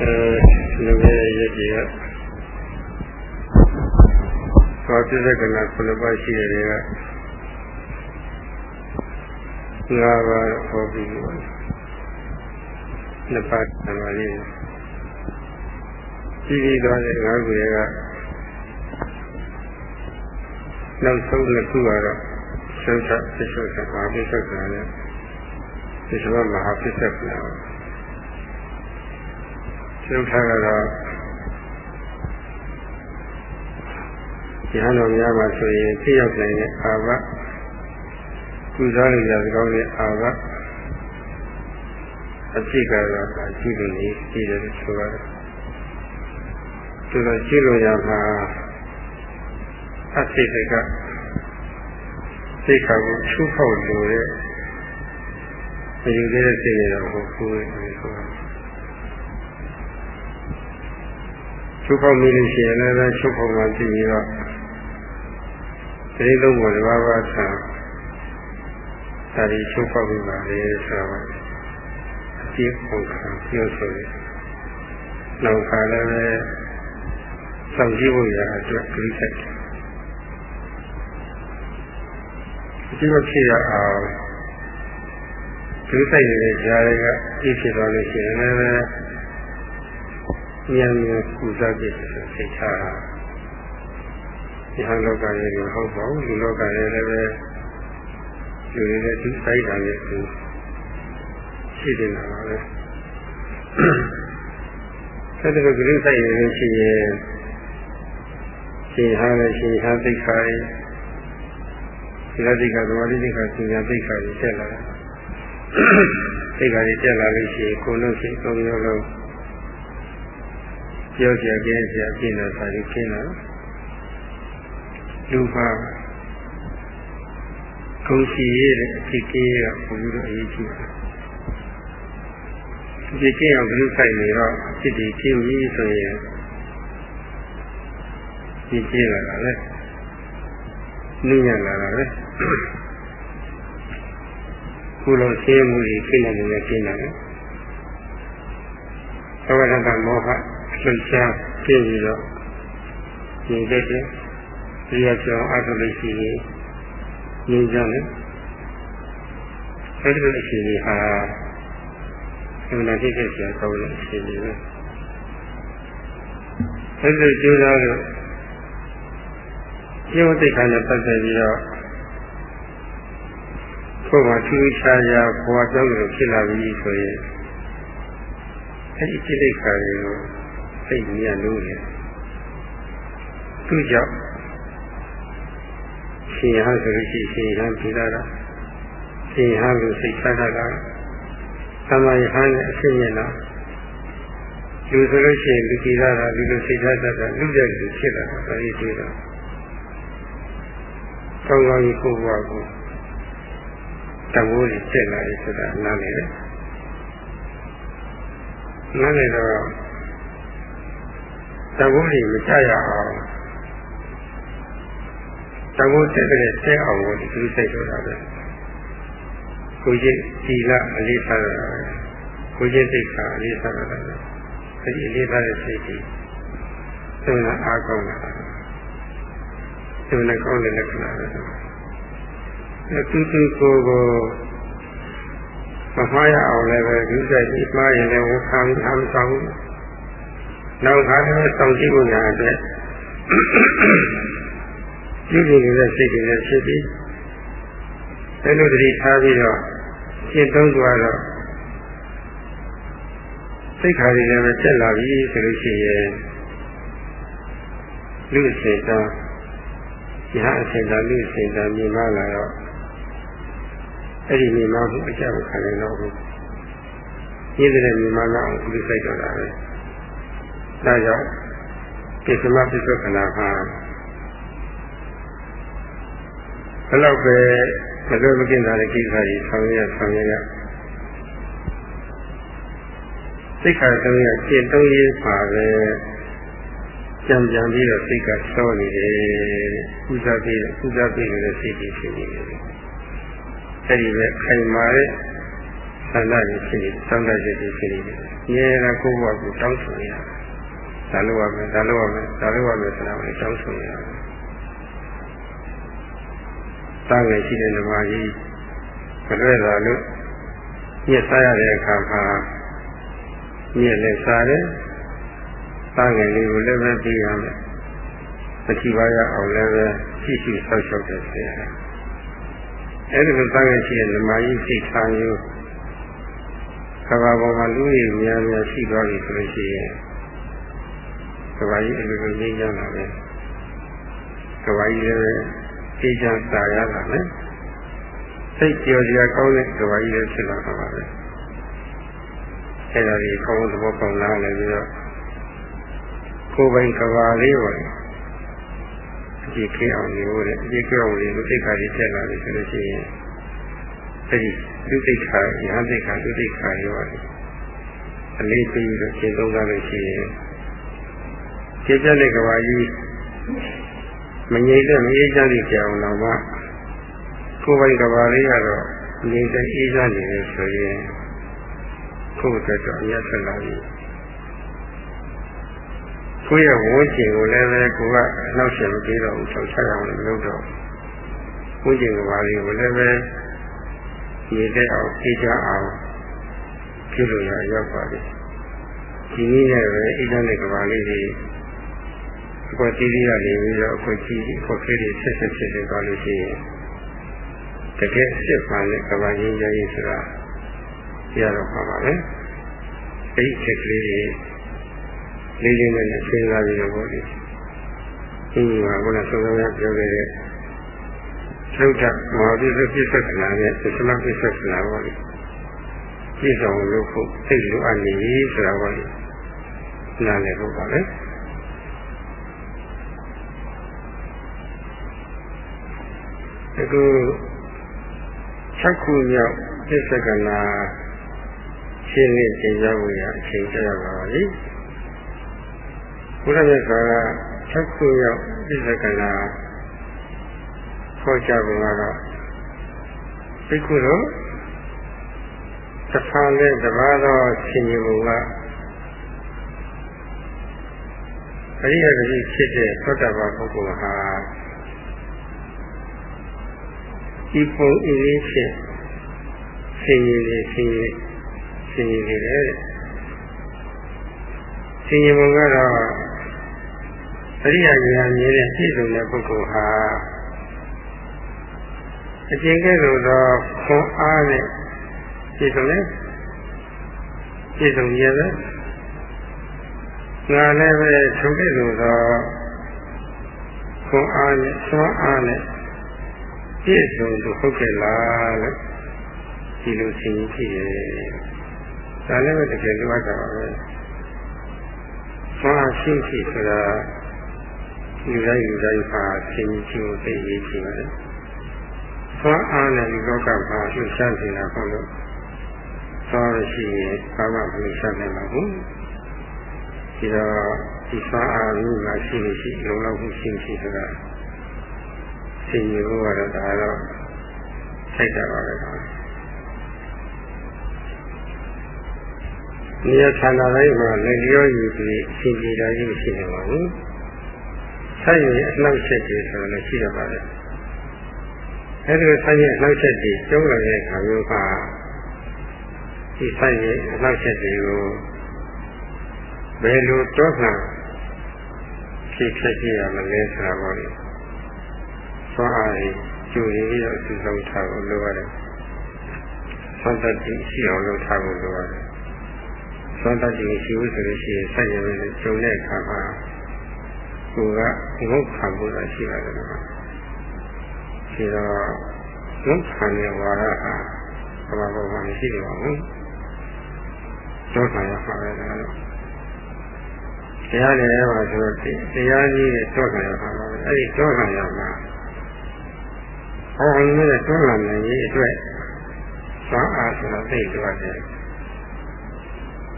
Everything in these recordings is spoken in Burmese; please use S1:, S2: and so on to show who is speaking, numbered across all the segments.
S1: အဲလူငယ်ရဲ့ကြီးကသောတိသက္ကနာခုနှစ်ပါးရှိတဲ့တွေကငါးပါးဟောပြီးနှစ်ပါးသမာဓိကြီးပြီးသွားတဲ့ငါးခုတွေကနောက်ဆုံးနှစ်ခုကတော့သုဒ္ဓပစ္စုပ္ပန်မဟာပစ္စုပ္ပန်နဲ့ပစ္စုပ္ပန်မဟာပစ္စုပ္ပန် သုဒ္ဓကတော့ဉာဏ်တော်များမှာဆိုရင်သိရောက်နိုင်တဲ့အာဘကုစားလို့ရသကောင်းတဲ့အာဘအဖြစ်ကတော့ရှိလို့နေရှိတယ်ဆိုတော့သူတို့ရှိလို့ရမှာအဖြစ်တကစိတ်ခါကိုချူဖောက်လို့တဲ့မယူသေးတဲ့စိတ်တွေတော့ဟုတ်ဘူးလေဆို တာချူဖောက်မိလို့ရှိရင်လည်းချူဖောက်မှသိပြီးတော့ဒီလုံးကိုတစ်ပါးပါးဆံဒါဒီချူဖောက်ပြီးပါလေဆိုတော့အပြည့်ပုံခံပြောဆိုရနောက်ခါလည်းပဲစောင့်ကြည့်ဖို့ရအတွက်ကြိစိတ်ဒီလိုဖြစ်ရအောင်ဒီစိတ်ရဲ့ဈာတွေကပြည့်ဖြစ်သွားလို့ရှိရင်လည်း ဉာဏ်နဲ့ကုသကြည့်စိတ်ထားတာဒီဟန်လောကရဲ့မဟုတ်ပါဘူးဒီလောကရဲ့လည်းပဲယူနေတဲ့ဒီစိတ်ဓာတ်ရဲ့သူရှိနေတာပါပဲဆက်တဲ့ဂရုစိုက်ရလို့ရှိရင်ရှင်ဟာလည်းရှင်ဟာသိက္ခာရဲ့ဒီလိုသိက္ခာသမာဓိသိက္ခာပညာသိက္ခာတွေတက်လာသိက္ခာတွေတက်လာလို့ရှိရင်ကိုယ်လုံးရှိသုံးမျိုးလုံး ပြောကြကြဲကြပြင်းလာတာဒီကျင်းလာလူပါကိုယ်ရှိရဲ့အဖြစ်ကြီးကဘုရားတို့အရေးကြီးတယ်ဒီကျင်းအောင်ဂရုစိုက်နေတော့ဖြစ်ဒီကျင်းပြီးဆိုရင်ဒီကျင်းလာတာလေနည်းရလာတာပဲကုလိုရှင်းမှုကြီးခိနေနေရှင်းလာတယ်သဝရတမောဟ လှုပ်ရှားပြည့်ပြီးတော့ဉာဏ်တက်တယ်ဒီရကြောင့်အထုလို့ရှိရင်ဉာဏ်ကြောင့်လေအဲဒီလိုအခြေအနေဟာအမှန်တရားဆရာကောင်းတဲ့အခြေအနေပဲအဲဒီလိုကြိုးစားလို့ကျင့်ဝတ်သိက္ခာနဲ့ပတ်သက်ပြီးတော့ကိုယ်မှာထူးခြားရာဘဝကြောင်းလို့ဖြစ်လာပြီဆိုရင်အဲဒီစိတ်သိက္ခာတွေကို သိမြတ်လို့လေသူကြောင့်ရှင်ဟန်ဆိုလို့ရှိရှင်ဟန်ပြည်လာတာရှင်ဟန်လို့စိတ်ချတာကသမယဟန်နဲ့အရှင်းရလားလူဆိုလို့ရှိရင်လူကြည်လာတာလူလိုစိတ်ချတတ်တာလူကြိုက်လူဖြစ်လာတာဒါကြီးတွေ့တာကောင်းကောင်းကြီးကိုယ်ဘဝကိုတမိုးကြီးဖြစ်လာပြီဆိုတာနားလည်တယ်နားလည်တော့ တမိုးကြီးမချရအောင်တမိုးတက်တဲ့တဲအောင်ကိုဒီလိုစိတ်ဆိုတာပဲကိုကြီးဒီလအလေးထားတာကိုကြီးသိက္ခာအလေးထားတာအဲဒီအလေးထားတဲ့စိတ်ကြီးသုံးအားကောင်းတာသူနဲ့ကောင်းတဲ့လက္ခဏာပဲအဲသူသူကိုယ်ကိုမမှားရအောင်လည်းပဲဒီစိတ်ဒီမှားရင်လည်းဝန်ခံအားမဆောင်ဘူး နောက်ခါလည်းစောင့်ကြည့်ဖို့ညာအတွက်ကြည့်နေတဲ့စိတ်တွေလည်းဖြစ်ပြီးအဲလိုတတိထားပြီးတော့ရှင်းသုံးသွားတော့စိတ်ခါတွေလည်းပဲတက်လာပြီဆိုလို့ရှိရင်လူအစဉ်တော့ယဟအစဉ်သာလူအစဉ်သာမြင်မလာတော့အဲ့ဒီမြင်မမှုအကြမခံနိုင်တော့ဘူးရင်းတဲ့မြင်မလာအောင်ဒီစိတ်တော်တာပဲ ဒါကြောင့်ကိစ္စမပိဿကနာဟာဘယ်တော့ပဲမလွယ်မကင်းတာတဲ့ကိစ္စကြီးဆောင်ရဆောင်ရရစိတ်ခါသုံးရရှင်းသုံးရေးပါပဲကြံကြံပြီးတော့စိတ်ကစောနေတယ်ကုသပြီးကုသပြီးနေတဲ့စိတ်ကြီးဖြစ်နေတယ်အဲဒီပဲခိုင်မာတဲ့ဆန္ဒတွေဖြစ်နေစောင့်တချက်တွေဖြစ်နေတယ်။ငြင်းရကိုယ့်ဘဝကိုတောင်းဆိုရတယ်။ ဒါလို့ရမယ်ဒါလို့ရမယ်ဒါလို့ရမယ်ဆိုတာကိုတောင်းဆိုရတယ်။တာငယ်ရှိတဲ့ဓမ္မကြီးမလွဲတာလို့ညှက်စားရတဲ့အခါမှာညှက်လည်းစားတယ်။တာငယ်လေးကိုလည်းပဲပြီးရမယ်။မချီပါရအောင်လည်းပဲရှိရှိဆောက်ရှောက်တဲ့ဆရာ။အဲဒီလိုတာငယ်ရှိတဲ့ဓမ္မကြီးစိတ်ထားမျိုးကဘာပေါ်မှာလူကြီးများများရှိသွားပြီဆိုလို့ရှိရင် ကဘာကြီးအလိုလိုငြိမ်းချမ်းလာတယ်ကဘာကြီးလည်းသိချမ်းစာရလာမယ်စိတ်ကြော်စရာကောင်းတဲ့ကဘာကြီးလည်းဖြစ်လာမှာပါပဲအဲဒါဒီကောင်းသဘောပေါက်လာလည်းပြီးတော့ကိုယ်ပိုင်ကဘာလေးပါအကြည့်ခေအောင်လို့တဲ့အကြည့်ခေအောင်လေးကိုသိက္ခာကြီးတက်လာပြီဆိုလို့ရှိရင်အဲဒီလူသိက္ခာယဟန်သိက္ခာလူသိက္ခာရောအလေးပေးပြီးတော့ရှင်းသုံးသားလို့ရှိရင် ကျေပြတဲ့ကဘာကြီးမငြိမ့်တဲ့မအေးချမ်းသည့်ကြောင်တော်မှာကိုယ်ပိုင်ကဘာလေးကတော့ငြိမ့်တဲ့အေးချမ်းနေတယ်ဆိုရင်ကိုယ့်အတွက်တော့အများဆက်လာပြီကိုယ့်ရဲ့ဝန်းကျင်ကိုလည်းပဲကိုကနောက်ဆက်မပြေတော့ဘူးဆောက်ချရအောင်လို့လုပ်တော့ဝန်းကျင်ကဘာလေးကိုလည်းပဲရည်တဲ့အောင်သိကြအောင်ပြုလို့ရရောက်ပါပြီဒီနည်းနဲ့ပဲအိဒါနဲ့ကဘာလေးတွေ အကွက်တီးတီးရနေပြီးတော့အကွက်ကြီးအကွက်ကလေးတွေဆက်ဆက်ဖြစ်ဖြစ်သွားလို့ရှိရင်တကယ်စစ်မှန်တဲ့ကဘာကြီးရည်ဆိုတာရတော့ပါပါပဲအဲ့ဒီချက်ကလေးတွေလေးလေးနဲ့စဉ်းစားပြီးတော့ပေါ့လေဒီမှာဘုရားဆုံးဆုံးပြောခဲ့တဲ့သုဒ္ဓမောဒီသပိသက္ကနာနဲ့သစ္စလပိသက္ကနာပေါ့လေပြည့်စုံလို့ဖို့သိလိုအပ်နေပြီဆိုတာပေါ့လေနားလည်ဖို့ပါပဲ အခု6ခုမြောက်သစ္စကနာရှင်းနေသင်ကြားဖို့ရအချိန်ကျရပါပါလိဘုရားမြတ်စွာက6ခုမြောက်သစ္စကနာခေါ်ကြပုံကတော့သိခုတော့တစ်ဖန်နဲ့တပါးသောရှင်ကြီးဘုံကအရိယတတိဖြစ်တဲ့သောတပန်ပုဂ္ဂိုလ်ဟာ ဒီပုံအင်းလေးဖြစ်ရှင်ကြီးလေးရှင်ကြီးရှင်ကြီးလေးတဲ့ရှင်ကြီးဘုံကတော့အရိယဉာဏ်မြင်တဲ့ပြည့်စုံတဲ့ပုဂ္ဂိုလ်ဟာအကျင့်ကဲ့သို့သောခွန်အားနဲ့ပြည့်စုံတယ်ပြည့်စုံရဲ့ပဲငါလည်းပဲထုံကဲ့သို့သောခွန်အားနဲ့သွမ်းအားနဲ့ ပြည့်စုံသူဟုတ်ကဲ့လားလို့ဒီလိုသင်ကြည့်ရဲ့ဒါလည်းပဲတကယ်လိုအပ်တာပါပဲသွမ်းအားရှိရှိဆိုတာလူတိုင်းလူတိုင်းပါသင်ကြည့်ဖို့သိရေးကြည့်ပါလေသွမ်းအားနဲ့ဒီလောကမှာလှူရှားနေတာဟုတ်လို့သွားရရှိရင်ဘာမှမလှူရှားနိုင်ပါဘူးဒီတော့ဒီသွမ်းအားမျိုးကရှိလို့ရှိလုံလောက်မှုရှိရှိဆိုတာ သင်ယူဖို့ကတော့ဒါတော့ထိုက်တာပါပဲနေရာဌာနတိုင်းမှာလက်လျောယူပြီးအရှင်ပြေတာကြီးရှိနေပါဘူးဆိုင်ရင်အနှောက်အယှက်တွေဆိုတော့ရှိရပါတယ်အဲဒီဆိုင်ရဲ့အနှောက်အယှက်တွေကျုံးလာတဲ့အခါမျိုးကဒီဆိုင်ရဲ့အနှောက်အယှက်တွေကိုဘယ်လိုတော့မှဖြည့်ဖြည့်ကြရမလဲဆိုတာပေါ့လေ သွားအားကြီးကျူရင်းပြီးတော့စီဆုံးထားဖို့လိုရတယ်သွန်တတိရှိအောင်လုပ်ထားဖို့လိုရတယ်သွန်တတိရှိဖို့ဆိုလို့ရှိရင်ဆိုင်ရဲ့ကျုံတဲ့အခါမှာကိုကငုတ်ခံဖို့ရှိပါတယ်ကွာဒီတော့ငုတ်ခံတဲ့ဝါရဟာဘာမှဘာမှမရှိပါဘူးသောခံရပါပဲလားတရားလည်းပါဆိုတော့တရားကြီးရဲ့သောခံရပါပါပဲအဲ့ဒီသောခံရမှာ ဟောင်းနေတဲ့သောခံနိုင်ရေးအတွက်သွားအားဆိုတော့သိကြတယ်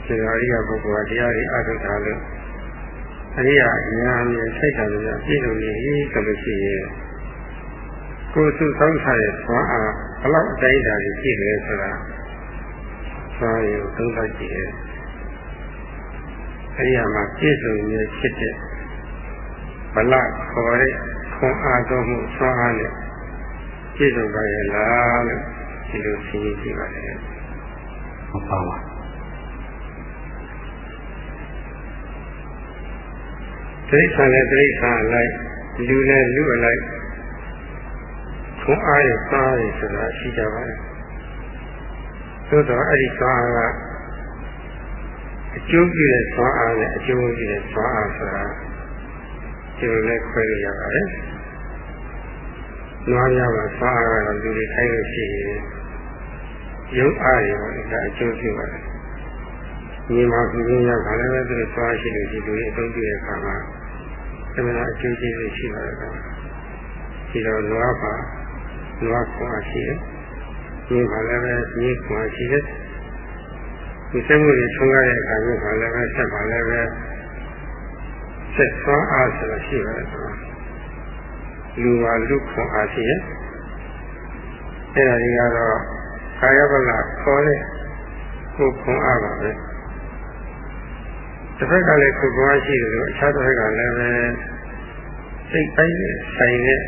S1: ဒီအရိယပုဂ္ဂိုလ်ကတရားကြီးအထုတ်တာလို့အရိယာဉာဏ်နဲ့စိတ်ဓာတ်တွေပြည့်စုံနေပြီဆိုလို့ရှိရင်ကိုယ်စုဆောင်းထားတဲ့သွမ်းအားဘလောက်အတိုင်းဓာတ်ကြီးရှိတယ်ဆိုတာသွားရုံသုံးသပ်ကြည့်တယ်အဲဒီမှာပြည့်စုံရဖြစ်တဲ့ဗလခေါ်တဲ့ခွန်အားတော်မှုသွားအားနဲ့ ပြည့်စုံပါရဲ့လားလို့ဒီလိုသိကြည့်ပါတယ်
S2: ဟုတ်ပါပါ
S1: တိစ္ဆာနဲ့တိစ္ဆာလိုက်လူနဲ့လူအလိုက်ခွန်အားရဲ့သားရဆိုတာရှိကြပါတယ်သို့တော့အဲ့ဒီသွားအားကအကျိုးပြုတဲ့သွားအားနဲ့အကျိုးပြုတဲ့သွားအားဆိုတာဒီလိုလဲခွဲလို့ရပါတယ် နွားရပါသွားအားကတော့လူတွေခိုင်းလို့ရှိရင်ရုပ်အားရောဒါအကျိုးပြုပါတယ်ညီမကူရင်းရခါလည်းပဲသူတို့သွားရှိလို့ဒီလိုအသုံးပြုတဲ့အခါမှာအမှန်အကျိုးကျေးဇူးရှိပါတယ်ကွာဒီတော့နွားပါနွားခွန်အားရှိတယ်ဒီမှာလည်းပဲဒီခွန်အားရှိတယ်ဒီစက်မှုတွေထုံးရတဲ့အခါမျိုးမှာလည်းပဲဆက်ပါလည်းပဲဆက်သွားအားဆိုတာရှိပါတယ်ကွာ လူဟာလူခွန်အားရှိရဲ့အဲ့ဒါတွေကတော့ကာယဗလခေါ်တဲ့ကိုခွန်အားပါပဲတစ်ဖက်ကလည်းကိုခွန်အားရှိတယ်လို့အခြားတစ်ဖက်ကလည်းပဲစိတ်ပိုင်းနဲ့ဆိုင်တဲ့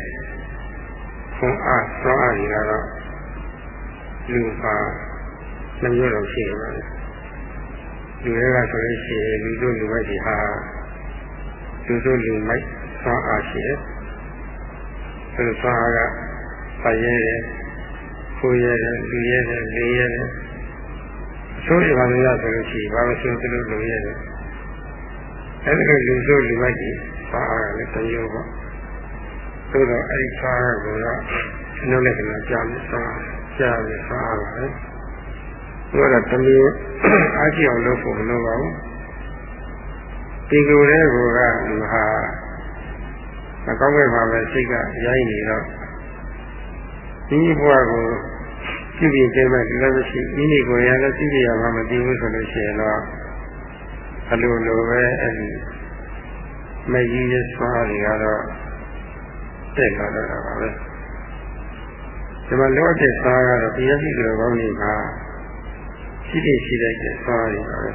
S1: ခွန်အားသွားအားတွေကတော့လူပါနှမျိုးတော့ရှိနေပါလေလူတွေကဆိုလို့ရှိရင်လူတို့လူမိုက်တွေဟာလူတို့လူမိုက်သွားအားရှိတယ် အဲလိုသွားအားကပါရဲတယ်ကိုရဲတယ်လူရဲတယ်လေရဲတယ်အဆိုးတွေပါလို့ရဆိုလို့ရှိရင်ဘာလို့ဆိုသူတို့လူရဲတယ်အဲဒီကလူတို့လူမိုက်တွေသွားအားကလည်းတမျိုးပေါ့သို့တော့အဲဒီသွားအားကတော့နှုတ်လက်ကလည်းကြားလို့သွားကြားပြီးသွားအားပါပဲသူကတော့တမျိုးအားကြည့်အောင်လုပ်ဖို့မလိုပါဘူးဒီလိုတဲ့ကောကမဟာ မကောင်းခဲ့ပါပဲစိတ်ကရိုင်းနေတော့ဒီဘဝကိုပြုပြင်ပေးမဲ့ဒီလိုမရှိမိမိကိုယ်ရလည်းသိရမှာမသိဘူးဆိုလို့ရှိရင်တော့အလိုလိုပဲအဲ့ဒီမကြီးရစွာတွေကတော့တက်လာတော့တာပါပဲဒီမှာလောတဲ့စွာကတော့တရားရှိကြတော်ကောင်းနေမှာရှိတဲ့ရှိတဲ့စွာတွေပါပဲ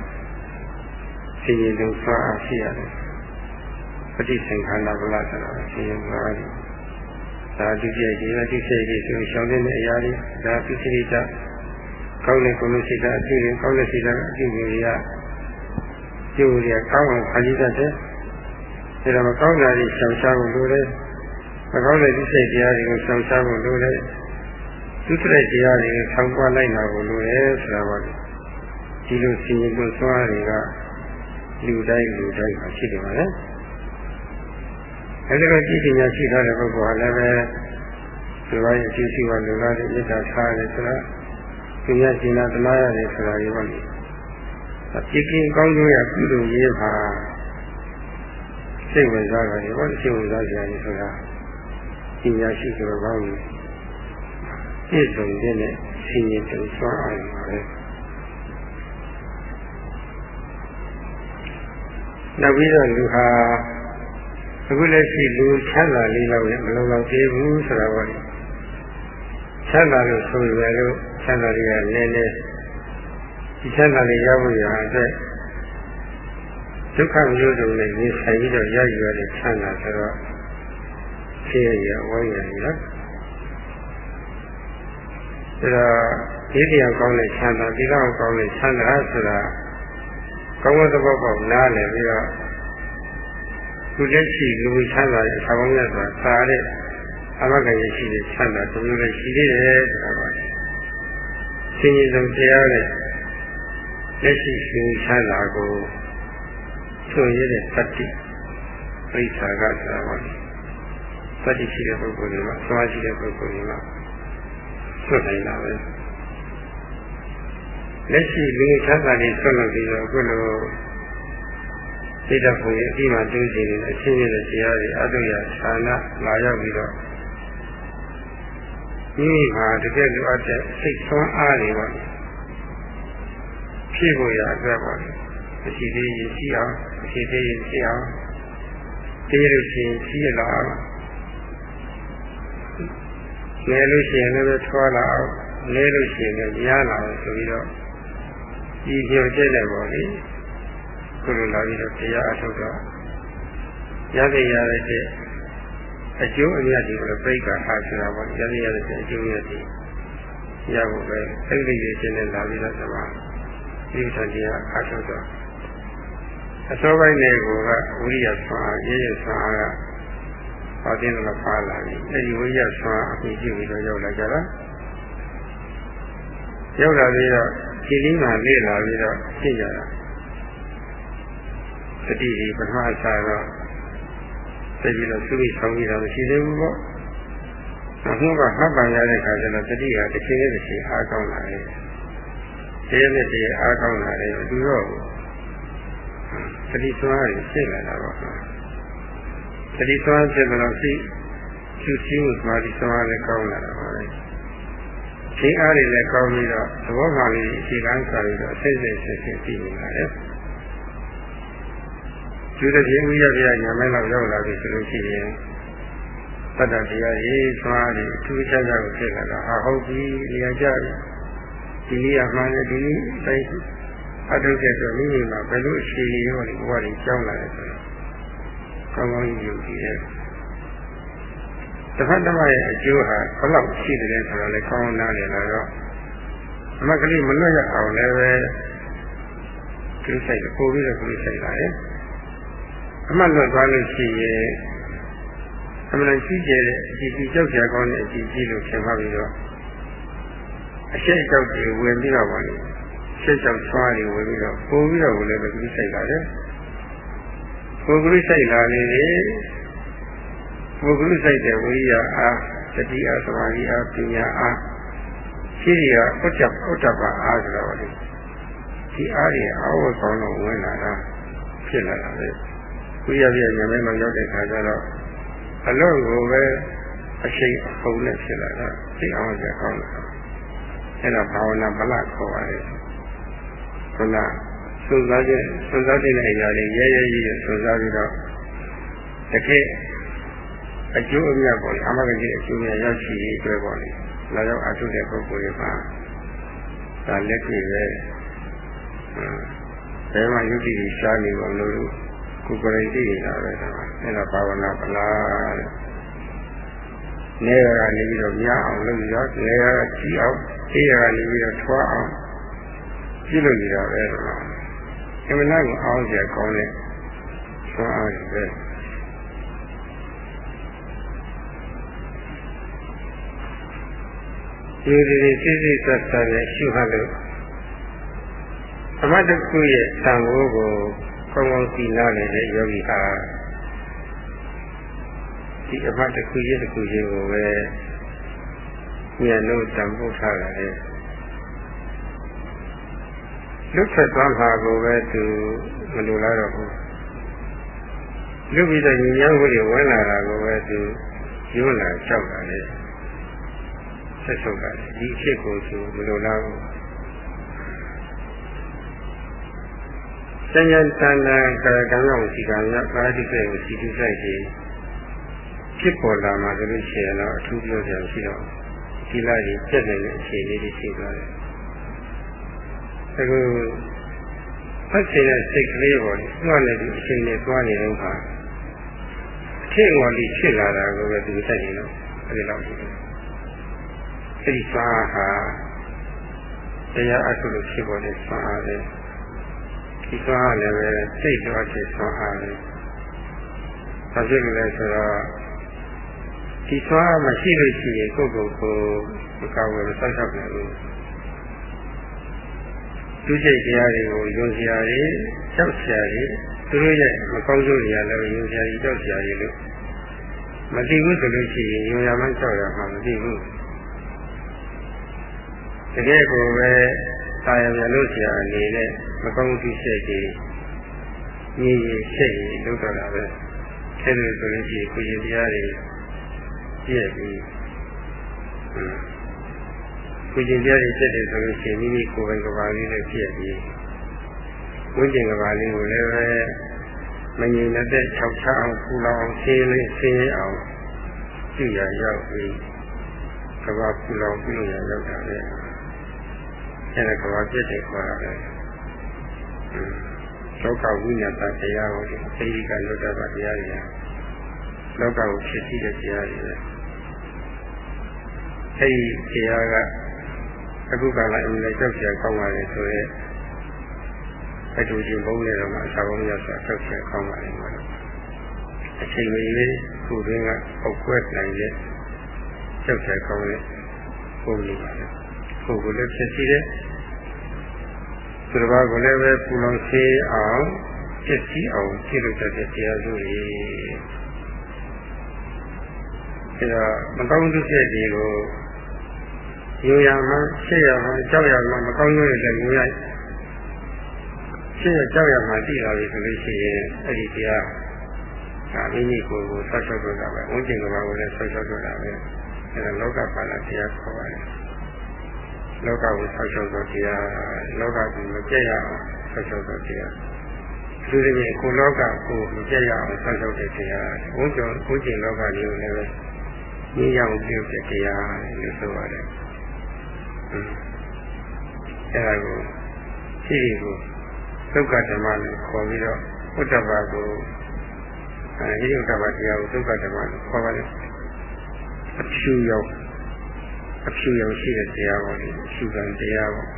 S1: သိရင်လုံးစွာအားရှိရတယ် ပฏิသင်္ခန္ဓဗလာဆိုတာသိရင်စွာတွေဒါဒုတိယကြီးပဲဒုတိယကြီးဆိုရှောင်းတဲ့အရာတွေဒါပိစိရိတကောင်းတဲ့ကုလစိတ်ကအပြုရင်ကောင်းတဲ့စိတ်ကအပြုတွေကကျိုးတွေကကောင်းအောင်ခါကြည့်တတ်တယ်ဒါတော့မကောင်းတာတွေရှောင်ရှားဖို့လိုတယ်မကောင်းတဲ့ဒီစိတ်တရားတွေကိုရှောင်ရှားဖို့လိုတယ်ဒုတိယတရားတွေဆောင်းပွားလိုက်နာဖို့လိုတယ်ဆိုတာပါဒီလိုစီရင်လို့သွားတွေကလူတိုင်းလူတိုင်းမှာရှိတယ်ပါလေ အဲဒီလိုကြည့်ပညာရှိထားတဲ့ပုဂ္ဂိုလ်ဟာလည်းပဲဒီဘက်ရဲ့အကျိုးရှိပါလူလားတဲ့မေတ္တာထားတယ်ဆိုတာပညာရှင်နာသနာရတယ်ဆိုတာဒီပေါ့လေအဖြစ်ကင်းကောင်းကျိုးရပြုလို့ရေးပါစိတ်ဝင်စားတာဒီပေါ့စိတ်ဝင်စားကြရတယ်ဆိုတာပညာရှိဆိုတော့ကောင်းတယ်ပြည့်စုံတဲ့စီရင်တူစွမ်းအားပါပဲနောက်ပြီးတော့လူဟာ အခုလက်ရှိလူချမ်းသာလေးလောက်နဲ့မလုံလောက်သေးဘူးဆိုတာပေါ့ချမ်းသာလို့ဆိုရလို့ချမ်းသာလေးကနည်းနည်းဒီချမ်းသာလေးရဖို့ရအတွက်ဒုက္ခမျိုးစုံနဲ့နေဆိုင်ပြီးတော့ရယူရတဲ့ချမ်းသာဆိုတော့ဖြစ်ရရဝိုင်းရည်နော်ဒါဒီတရားကောင်းတဲ့ချမ်းသာဒီလောက်ကောင်းတဲ့ချမ်းသာဆိုတာကောင်းတဲ့သဘောပေါက်နားလည်ပြီးတော့ သူလက်ရှိလူချမ်းသာတဲ့အခါကောင်းရဆိုတာသာတဲ့အမဂ္ဂရရှိတဲ့ချမ်းသာသူမျိုးလည်းရှိသေးတယ်ဆိုတာပါ။ရှင်ရင်ဆုံးတရားနဲ့လက်ရှိလူချမ်းသာကိုဆွေရတဲ့တတိပရိစ္ဆာကဆိုတာပါ။တတိရှိတဲ့ပုဂ္ဂိုလ်တွေမှာသွားရှိတဲ့ပုဂ္ဂိုလ်တွေမှာဆွတ်နိုင်တာပဲ။လက်ရှိလူချမ်းသာတွေဆွတ်လို့ပြီးတော့အခုလို စိတ်ဓာတ်ပုံရဲ့အပြီးမှကျိုးစီနေတဲ့အချင်းချင်းတဲ့တရားတွေအတုရဌာနလာရောက်ပြီးတော့ဒီမှာတကယ်လိုအပ်တဲ့စိတ်ဆွမ်းအားတွေပါဖြည့်ဖို့ရအတွက်ပါမရှိသေးရင်ရှိအောင်မရှိသေးရင်ရှိအောင်တေးလို့ရှိရင်ရှိရလာအောင်ငယ်လို့ရှိရင်လည်းထွားလာအောင်လဲလို့ရှိရင်လည်းရလာအောင်ဆိုပြီးတော့ဒီညွှန်ချက်နဲ့ပေါ့လေ ခုလိုလာပြီးတော့တရားအထုတ်တော့ရခဲ့ရတဲ့အကျိုးအမြတ်တွေကိုပြိက္ခာအားဆိုတာပေါ့ရခဲ့ရတဲ့အကျိုးအမြတ်တွေရဖို့ပဲအဲ့ဒီလေးချင်းနဲ့လာပြီးတော့ဒီမှာဒီထန်တရားအားထုတ်တော့အစောပိုင်းလေးကဝိရိယဆွမ်းအားရရဆွမ်းအားကပါတင်တော့ပါလာပြီအဲ့ဒီဝိရိယဆွမ်းအားအခုကြည့်ပြီးတော့ရောက်လာကြတာရောက်လာပြီးတော့ဒီလေးမှလေ့လာပြီးတော့ရှင်းကြတာ တတိဒီပထမအစားတော့သိပြီးတော့သူ့ဆောင်ရတာမရှိသေးဘူးပေါ့အခုကမှတ်ပါရတဲ့ခါကျတော့တတိဟာတစ်ချိန်နဲ့တစ်ချိန်အားကောင်းလာတယ်တရားနဲ့တရားအားကောင်းလာတယ်သူတော့တတိစွမ်းရည်ရှင်းလာတာပေါ့တတိစွမ်းဖြစ်တော့ရှိကျူးချင်းကိုမာဒီစွမ်းရည်ကောင်းလာတာပါပဲချိန်အားတွေလည်းကောင်းပြီးတော့သဘောမှန်လေးအခြေခံစာပြီးတော့အစစ်စစ်စစ်စစ်ပြီးနေတာလေ ကျူးတဲ့ပြင်းဥရပြညာမဲလောက်ရောက်လာပြီဆိုလို့ရှိရင်တတ္တတရားရေးသွားတယ်အထူးခြားခြားကိုဖြစ်လာတာဟာဟုတ်ပြီနေရာကြပြီဒီနည်းအမှန်နဲ့ဒီနည်းတိုင်းအထုတ်တဲ့တော့မိမိမှာဘယ်လိုအခြေအနေရောဒီဘဝတွေကြောင်းလာတယ်ဆိုတော့ကောင်းကောင်းယူကြည့်တယ်တစ်ဖက်တစ်ဖက်ရဲ့အကျိုးဟာဘယ်လောက်ရှိတယ်ဆိုတော့လည်းကောင်းနားလည်လာတော့အမကလေးမလွတ်ရအောင်လည်းပဲကျိုးဆိုင်ပို့ပြီးတော့ကျိုးဆိုင်လာတယ် အမှတ်လွတ်သွားလို့ရှိရင်အမှန်ရှိကျတဲ့အကြည့်ကြည့်ကြောက်ကြကောင်းတဲ့အကြည့်ကြည့်လို့ရှင်ပါပြီးတော့အရှိတ်ကြောက်တွေဝင်ပြီးတော့ပါလေရှစ်ကြောက်ဆွားတွေဝင်ပြီးတော့ပို့ပြီးတော့လည်းပဲကျိုးဆိုင်လာတယ်ပို့ကလေးဆိုင်လာနေတယ်ပုဂ္ဂလိဆိုင်တဲ့ဝိရိယအားတတိအားသမာဓိအားပညာအားရှိရီကဥစ္စာဥစ္စာပါအားဆိုတော့လေဒီအားတွေအားဝတ်ကောင်းတော့ဝင်လာတာဖြစ်လာတာပဲ ဝိရိယပြညာမဲမှာရောက်တဲ့ခါကျတော့အလုံးကိုပဲအရှိန်အုံနဲ့ဖြစ်လာတာသိအောင်ကြကောင်းလာအဲ့ဒါဘာဝနာဗလခေါ်ပါတယ်ခုနစွန့်စားခြင်းစွန့်စားတဲ့အရာတွေရဲရဲကြီးစွန့်စားပြီးတော့တကယ်အကျိုးအမြတ်ပေါ့လေအမဂကြီးအကျိုးများရောက်ရှိရေးအတွက်ပေါ့လေလာရောက်အထုတဲ့ပုဂ္ဂိုလ်တွေမှာဒါလက်တွေ့ပဲအဲမှာယုတိကြီးရှားနေပါလို့ ကိုယ်ကိုယ်တိုင်သိနေတာပဲဒါအဲ့ဒါဘာဝနာပလားတဲ့နေရကနေပြီးတော့မြအောင်လုပ်ပြီးတော့နေရကကြီးအောင်အေးရကနေပြီးတော့ထွားအောင်ကြည့်လို့နေတာပဲတော့အမှန်တော့အောင်ကြကောင်းတဲ့ဆွမ်းအားတွေပဲဒီဒီစိစိဆက်ဆက်နဲ့ရှုဟလို့အမတ်တခုရဲ့တန်ဖိုးကို ကောင်းကောင်းသိနာနေတဲ့ယောဂီဟာဒီအမတ်တခုရဲ့တခုချင်းကိုပဲဉာဏ်လို့တန်ဖိုးထားရတယ်လွတ်ထွက်သွားမှာကိုပဲသူမလိုလားတော့ဘူးလွတ်ပြီးတော့ဉာဏ်ကိုဝင်လာတာကိုပဲသူယွန်းလာကြောက်လာတယ်ဆက်ဆုပ်တာဒီအဖြစ်ကိုသူမလိုလားဘူး စဉ္ညာတန်တန်ကာကံရောက်စီကံရောက်ပါတိစေကိုစီတုဆိုင်ကြီးဖြစ်ပေါ်လာမှဆိုလို့ရှိရင်တော့အထူးပြောစရာရှိတော့ဒီလာကြီးပြက်နေတဲ့အခြေအနေတွေရှိသွားတယ်အခုဖတ်ချင်တဲ့စိတ်ကလေးပေါ်သွားနေပြီးအချိန်နဲ့သွားနေတော့ဟာအထင်တော်လေးဖြစ်လာတာကိုပဲသူစိုက်နေတော့အဲဒီလောက်ရှိတယ်အဲ့ဒီစာဟာတရားအထုလို့ဖြစ်ပေါ်တဲ့စာအားပဲ ဒီစာလည်းပဲစိတ်တော်ဖြစ်စာအားပဲဘာဖြစ်လို့လဲဆိုတော့ဒီစာမရှိလို့ရှိရင်ကိုယ့်ကိုယ်ကိုမကောင်းဘူးဆောက်ရှောက်နေဘူးသူစိတ်တရားတွေကိုယုံစရာတွေကြောက်စရာတွေသူတို့ရဲ့မကောင်းဆုံးတွေလည်းယုံစရာတွေကြောက်စရာတွေလို့မသိဘူးဆိုလို့ရှိရင်ယုံရမှကြောက်ရမှမသိဘူးတကယ်ကိုပဲ တာယာရလို့ဆရာအနေနဲ့မကောင်းသူရှိကြီးညီညီရှိကြီးလုပ်တော့တာပဲအဲလိုဆိုလို့ရှိရင်ကိုရင်တရားတွေပြည့်ပြီးကိုရင်တရားတွေတက်တယ်ဆိုလို့ရှိရင်မိမိကိုယ်ပိုင်ကဘာလေးနဲ့ပြည့်ပြီးဝိဉ္ဇဉ်ကဘာလေးကိုလည်းပဲမငြိမ်တဲ့၆ချအောင်ပူလောင်အောင်ဆေးလေးဆေးအောင်ကြည့်ရရောက်ပြီးကဘာပူလောင်ပြုလို့ရရောက်တာပဲ အဲ့ဒါကဘာပြည့်တယ်ခေါ်တာပဲလောကဝိညာဏတရားဟောဒီသိရိကလွတ်တတ်ပါတရားတွေလောကကိုဖြစ်စီတဲ့တရားတွေပဲအဲဒီတရားကအခုကလည်းအမြဲကြောက်ကြကောင်းပါလေဆိုရဲအတူချင်းဘုံနဲ့တော့မှအစာဘုံရဆိုကြောက်ကြကောင်းပါလေမှာအချိန်မီလေးခုတွင်းကပောက်ကွက်နိုင်တဲ့ကြောက်ကြကောင်းတဲ့ဘုံလေးပါလေကိုယ်ကိုလည်းဖြစ်စီတဲ့ သူတစ်ပါးကိုလည်းပဲပူလောင်စေအောင်ဖြစ်စီအောင်ကြည့်လို့တတ်တဲ့တရားစုတွေအဲဒါမကောင်းတဲ့စိတ်တွေကိုယူရမှရှေ့ရမှကြောက်ရမှမကောင်းလို့လည်းယူရရှေ့ရကြောက်ရမှတည်လာပြီဆိုလို့ရှိရင်အဲ့ဒီတရားဒါမိမိကိုယ်ကိုဆောက်ရှောက်တော့တာပဲဝိဉ္ဇဉ်ကဘာကိုလည်းဆောက်ရှောက်တော့တာပဲအဲ့ဒါလောကပါဠိတရားခေါ်ပါတယ် လောကကိုဆောက်ရှောက်တော့တရားလောကကိုမပြည့်ရအောင်ဆောက်ရှောက်တော့တရားသူတွေကိုလောကကိုမပြည့်ရအောင်ဆောက်ရှောက်တဲ့တရားဝိဉ္ဇဉ်ဝိဉ္ဇဉ်လောကကြီးကိုလည်းပဲမြင်ရအောင်ပြုတဲ့တရားလို့ဆိုပါတယ်အဲဒါကိုရှိဒီကိုသုက္ကဓမ္မလို့ခေါ်ပြီးတော့ဥဒ္ဒဘာကိုအဲဒီဥဒ္ဒဘာတရားကိုသုက္ကဓမ္မလို့ခေါ်ပါတယ်အဖြူရောင် အဖြူရောင်ရှိတဲ့တရားပေါ့ဒီအဖြူကံတရားပေါ့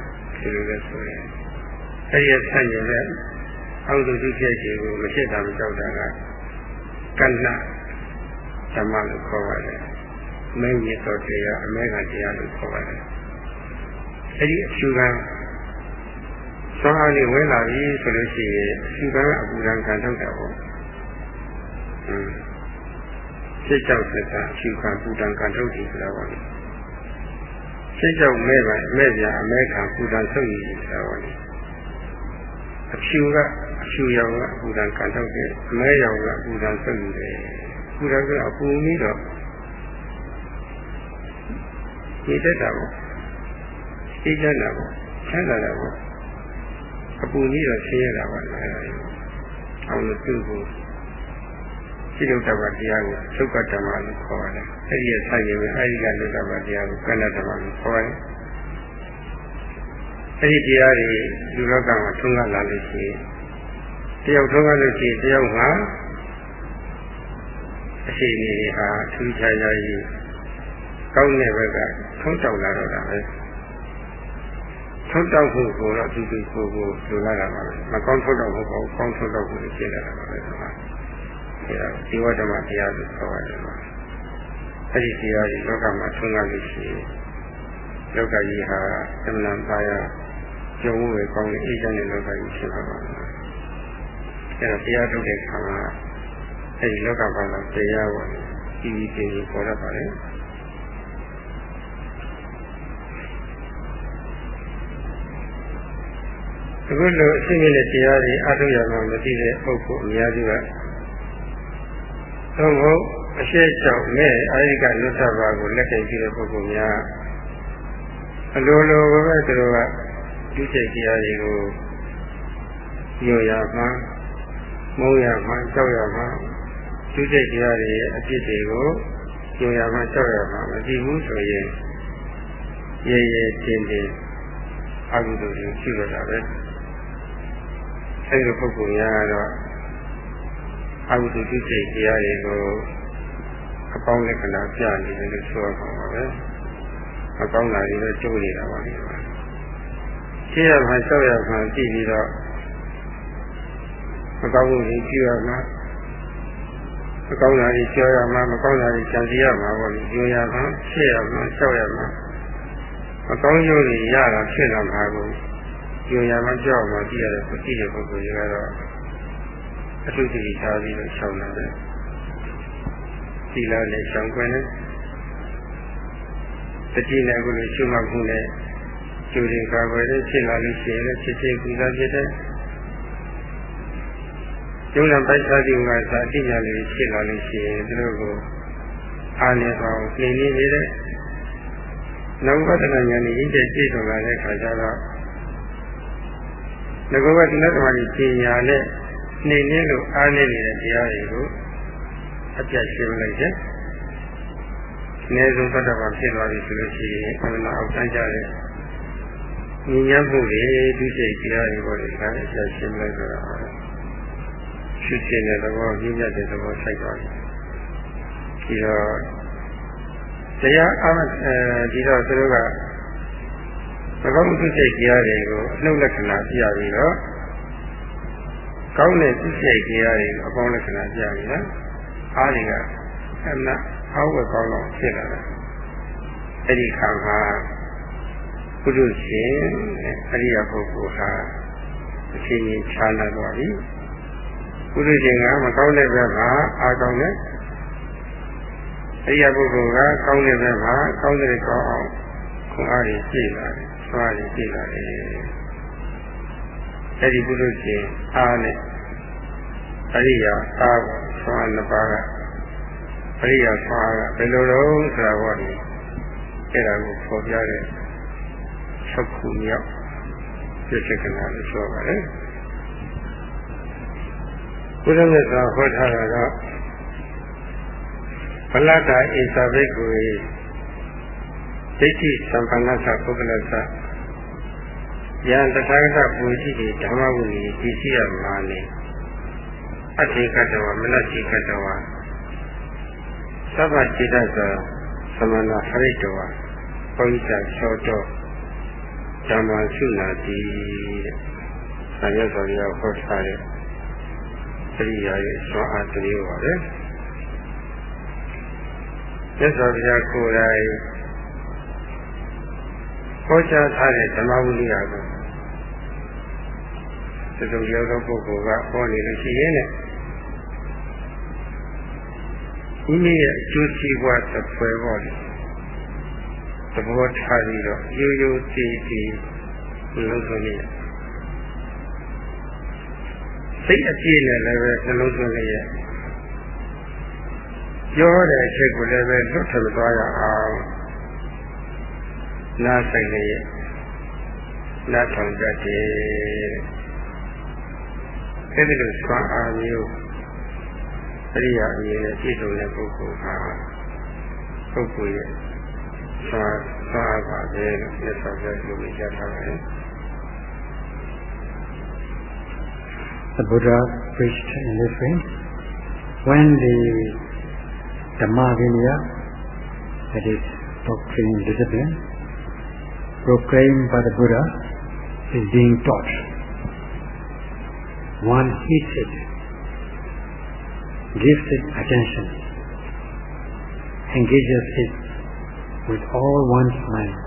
S1: ဒီလိုလဲဆိုရင်အဲဒီဆန့်ကျင်တဲ့အောက်သူတိကျကြီးကိုမဖြစ်တာမကြောက်တာကကဏ္ဍဓမ္မလို့ခေါ်ပါတယ်မင်းကြီးတော်တရားအမဲကတရားလို့ခေါ်ပါတယ်အဲ့ဒီအဖြူကံသွားအားလေးဝင်လာပြီဆိုလို့ရှိရင်အဖြူကံအပူရံခံထုတ်တာပေါ့อืมစိတ်ကြောက်စကအဖြူကံပူတံခံထုတ်တယ်ဆိုတာပေါ့လေ စိတ်ကြောက်မဲ့ပါမဲ့ပြအမဲခံပူတံဆုပ်ရည်ဆိုတာပေါ့လေအဖြူကအဖြူရောင်ကအပူတံခံထုတ်တယ်အမဲရောင်ကအပူတံဆုပ်ရည်တယ်ပူတံကအပူပြီးတော့နေတတ်တာပေါ့သိကြတာပေါ့ချမ်းသာတာပေါ့အပူကြီးတော့ဆင်းရဲတာပါလားအောင်လို့သူ့ကို စိတ်တဘာတရားကိုသုက္ကဓမ္မလို့ခေါ်ရတယ်အဲ့ဒီရဲ့ဆိုင်ရယ်အဲ့ဒီကလုတ္တဘာတရားကိုကဏ္ဍဓမ္မလို့ခေါ်ရတယ်အဲ့ဒီတရားတွေလူလောကမှာထုံးကားလာလို့ရှိရင်တယောက်ထုံးကားလို့ရှိရင်တယောက်ဟာအရှိအနေဟာထူးခြားခြားကြီးကောင်းတဲ့ဘက်ကထုံးတောက်လာတော့တာပဲထုတ်တောက်ဖို့ကိုတော့သူသူကိုကိုလိုလာတာပါပဲမကောင်းထုတ်တောက်ဖို့ကောင်းကောင်းထုတ်တောက်ဖို့ဖြစ်လာတာပါပဲ ဒီမှာအဲဒါဒီဝတ္တမတရားကိုခေါ်ရတယ်မှာအဲ့ဒီတရားကြီးလောကမှာထွန်းကားလို့ရှိရင်လောကကြီးဟာအမှန်ပါရကျုံမှုပဲကောင်းတဲ့အေးချမ်းတဲ့လောကကြီးဖြစ်ပါပါမယ်အဲ့ဒါတရားထုတ်တဲ့ခါမှာအဲ့ဒီလောကဘာသာတရားပေါ်ဒီဒီပြင်းပြပေါ်ရပါတယ်အခုလိုအဖြစ်နဲ့တရားတွေအထုရမှမသိတဲ့ပုဂ္ဂိုလ်အများကြီးက သုံးဖို့အရှိကြောင့်နဲ့အာရိကလွတ်ထဘာကိုလက်ကင်ကြည့်တဲ့ပုဂ္ဂိုလ်များအလိုလိုပဲသူတို့ကဒီစိတ်တရားတွေကိုညိုရမှမုန်းရမှကြောက်ရမှဒီစိတ်တရားတွေရဲ့အဖြစ်တွေကိုညိုရမှကြောက်ရမှမကြည့်ဘူးဆိုရင်ရေရေတင်းတင်းအကုသိုလ်တွေရှိရတာပဲအဲဒီလိုပုဂ္ဂိုလ်များကတော့ အဝိတုတိစိတ်တရားတွေကိုအပေါင်းလက္ခဏာပြနေတယ်လို့ဆိုရမှာပါပဲအကောင်းတာတွေလည်းကျိုးနေတာပါလေရှင်းရမှဆောက်ရမှကြည့်ပြီးတော့မကောင်းမှုတွေကြည့်ရမှမကောင်းတာတွေကြောရမှမကောင်းတာတွေကြံစည်ရမှာပေါ့လေကြိုးရမှရှင်းရမှဆောက်ရမှမကောင်းကျိုးတွေရတာဖြစ်လာမှာကိုညဉ့်ရမှကြောက်မှကြည့်ရတဲ့ကြည့်တဲ့ပုဂ္ဂိုလ်တွေကတော့ အထုတိထားပြီးတော့ရှောင်လာတယ်။ဒီလာနဲ့ရှောင်ခွင့်နဲ့တတိနဲ့ကိုလိုရှုမှတ်မှုနဲ့ကျူရင်ကာကွယ်တဲ့ဖြစ်လာလို့ရှိရင်လည်းဖြစ်ဖြစ်ကူစားဖြစ်တဲ့ကျုံးလံပိုက်စားခြင်းကသာအတိညာလေးဖြစ်လာလို့ရှိရင်သူတို့ကိုအားနဲ့အောင်နေနေနေတဲ့နောက်ဝတ္တနာဉာဏ်ကြီးအကျင့်ပြည့်စုံလာတဲ့ခါကျတော့ငကောကသီလသမာဓိပညာနဲ့ နှိမ့်နေလို့အားနေနေတဲ့တရားတွေကိုအပြတ်ရှင်းလိုက်တယ်။အနည်းဆုံးသတ္တဝါဖြစ်သွားပြီဆိုလို့ရှိရင်အမှန်အောက်တန်းကြတဲ့ဉာဏ်မှုတွေဒုစိတ်တရားတွေပေါ်နေတာအချက်ရှင်းလိုက်တော့ဖြစ်ခြင်းတဲ့သဘောညဉ့်ညက်တဲ့သဘောဆိုင်သွားတယ်ဒီတော့တရားအဲဒီတော့သူတို့ကသကောင်းသူစိတ်တရားတွေကိုအနှုတ်လက္ခဏာပြပြီးတော့ ကောင်းတဲ့သူစိတ်တရားတွေကိုအပေါင်းလက္ခဏာပြပြီးတော့အားတွေကအနအောက်ဝကောင်းတော့ဖြစ်လာတယ်အဲ့ဒီခါမှာပုရုရှင်အရိယပုဂ္ဂိုလ်ဟာအချင်းချင်းခြားလာတော့ပြီပုရုရှင်ကမကောင်းတဲ့ဘက်မှာအာကောင်းတဲ့အရိယပုဂ္ဂိုလ်ကကောင်းတဲ့ဘက်မှာကောင်းတဲ့ကောင်းအောင်ခွန်အားကြီးကြည့်လာတယ်ဆွားကြီးကြည့်လာတယ် အဲ့ဒီပုရုရှင်အားနဲ့အရိယာအားကိုဆွားနှစ်ပါးကအရိယာဆွားကဘယ်လိုတော့ဆိုတာဟောတယ်အဲ့ဒါကိုဖော်ပြတဲ့6ခုမြောက်ပြည့်စက်ကနာလို့ဆိုပါတယ်ဘုရားမြတ်စွာဟောထားတာကဘလတာဣသဘိက္ခုဒိဋ္ဌိသံပန္နသပုဂ္ဂလသ ယံတထာဂတပူရှိတိဓမ္မဝိနည်းဒီရှိရမှာနေအထေကတဝမနတိကတဝသဗ္ဗจิตသသမဏဟရိတဝဘုရားချောတော်ဓမ္မစုနာတိတဲ့။ဆံရသော်ရောက်ဟောထားတဲ့ပရိယာရဲ့ဆွမ်းအားတည်းပါပဲ။မြတ်စွာဘုရားကိုယ်တိုင်ဟောကြားထားတဲ့ဓမ္မဝိနည်းကို ဒီလိုရောက်သောပုဂ္ဂိုလ်ကဟောနေလို့ရှိရင်လည်းမိမိရဲ့အကျိုးစီးပွားတစ်ဖွဲပေါ့လေသဘောထားပြီးတော့ရိုးရိုးတည်တည်လုံးစုံနေစိတ်အပြည့်နဲ့လည်းပဲနှလုံးသွင်းနေရပြောတဲ့အချက်ကိုလည်းပဲလွတ်ထွက်သွားရအောင်နားဆိုင်နေရနားထောင်ကြတယ် အဲဒီလိုဆွမ်းအားမျိုးအရိယာအမြင်နဲ့ပြည့်စုံတဲ့ပုဂ္ဂိုလ်ဟာပုဂ္ဂိုလ်ရဲ့ဆွမ်းဆွမ်းအားပါပဲလို့မြတ်စွာဘုရားပြောကြားထားပါတယ်
S2: The Buddha preached in this way. When the Dhamma Vinaya, that is doctrine discipline, proclaimed by the Buddha, is being taught, one heeds it, gives it attention, engages it with all one's mind,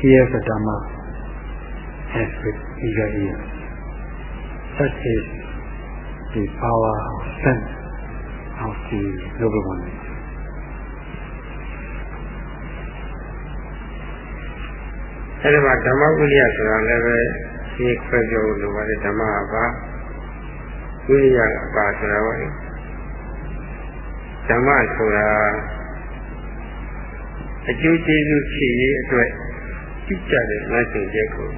S2: hears the Dhamma as with eager ears. Such is the power of strength of the noble one.
S1: အဲဒီမှာဓမ္မဝိရိယဆိုတာလည်းပဲ ဒီခွဲပြောလို့ပါတယ်ဓမ္မကပါဝိရိယကပါဆိုတာပါလေဓမ္မဆိုတာအကျိုးကျေးဇူးဖြစ်ရေးအတွက်ကြည့်ကြတဲ့လက်ရှင်ချက်ကို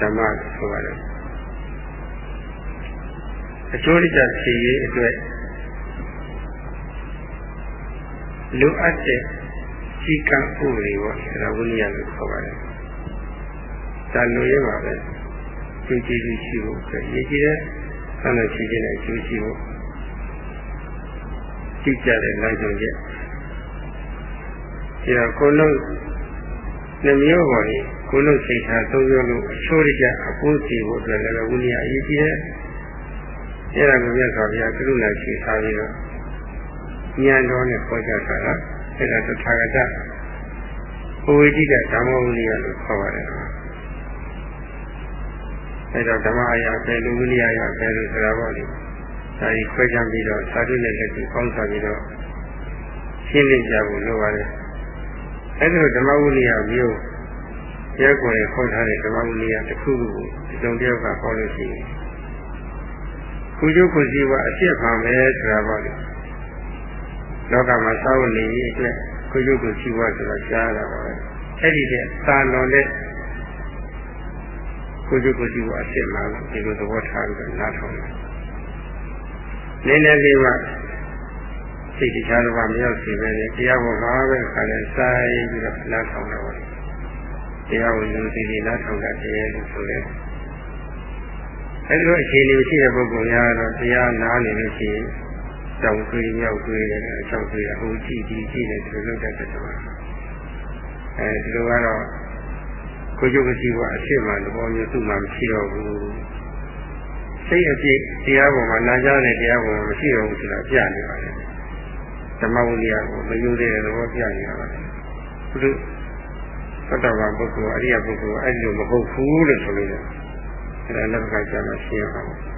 S1: ဓမ္မဆိုပါတယ်အကျိုးတရားဖြစ်ရေးအတွက်လိုအပ်တဲ့စီကံဥပဒေပေါ့အဲဒါဝိနည်းလို့ခေါ်ပါတယ် ဒါလိုရပါပဲကျိုးကျေးဇူးရှိဖို့အတွက်ရည်ကြည်တဲ့ဆန္ဒရှိခြင်းနဲ့ကျိုးရှိဖို့ကြည့်ကြတဲ့လမ်းကြောင်းချက်ဒီတော့ကိုလုံးနှမျိုးပေါ်ရင်ကိုလုံးစိတ်ထားသုံးမျိုးလို့အချိုးရကြအပိုးစီဖို့အတွက်လည်းဝိနည်းအရေးကြီးတယ်အဲ့ဒါကိုမြတ်စွာဘုရားကရုဏာရှိထားပြီးတော့ဉာဏ်တော်နဲ့ခေါ်ကြတာလားအဲ့ဒါသထာဂတဘဝတိကဓမ္မဝိနည်းလို့ခေါ်ပါတယ် အဲ့တော့ဓမ္မအရာပဲလူဝိနည်းအရာပဲလို့ဆိုတာပေါ့လေဒါကြီးခွဲခြားပြီးတော့သာဓုနဲ့လက်ကိုပေါင်းစားပြီးတော့ရှင်းလင်းကြဖို့လိုပါတယ်အဲ့ဒါဓမ္မဝိနည်းမျိုးရဲကိုယ်ခေါ်ထားတဲ့ဓမ္မဝိနည်းတစ်ခုခုကိုဒီလိုတယောက်ကခေါ်လို့ရှိရင်ကိုကျိုးကိုစီဝအဖြစ်မှန်ပဲဆိုတာပေါ့လေလောကမှာသာဝနေရေးအတွက်ကိုကျိုးကိုစီဝဆိုတာကြားရတာပါပဲအဲ့ဒီတဲ့သာလွန်တဲ့ ကိုကျိုးကိုစီဝအဖြစ်မှန်ဒီလိုသဘောထားပြီးနားထောင်တယ်နည်းနည်းလေးမှစိတ်တရားတော်မရောက်စီပဲလေတရားပေါ်မှာပဲခါလဲစိုင်းပြီးတော့နားထောင်တော့တရားဝင်လူစီစီနားထောင်တတ်တယ်လို့ဆိုတယ်အဲဒီလိုအခြေအနေရှိတဲ့ပုဂ္ဂိုလ်များတော့တရားနားနေလို့ရှိရင်တောင်တွေးမြောက်တွေးတယ်အချောက်တွေးဟိုကြည့်ဒီကြည့်တယ်ဒီလိုလုပ်တတ်တယ်ဆိုတော့အဲဒီလိုကတော့ ကိုကျုပ်ကစီကအရှိမှသဘောမျိုးသူ့မှာမရှိတော့ဘူးစိတ်အပြည့်တရားပေါ်မှာနာကြတဲ့တရားပေါ်မှာမရှိတော့ဘူးဆိုတာပြနေပါလေဓမ္မဝိနည်းကိုမယုံတဲ့သဘောပြနေတာပါဘုလိုသတ္တဝါပုဂ္ဂိုလ်အရိယပုဂ္ဂိုလ်အဲ့လိုမဟုတ်ဘူးလို့ဆိုလို့ရတယ်အဲ့ဒါလက်ကကျတော့ရှင်းအောင်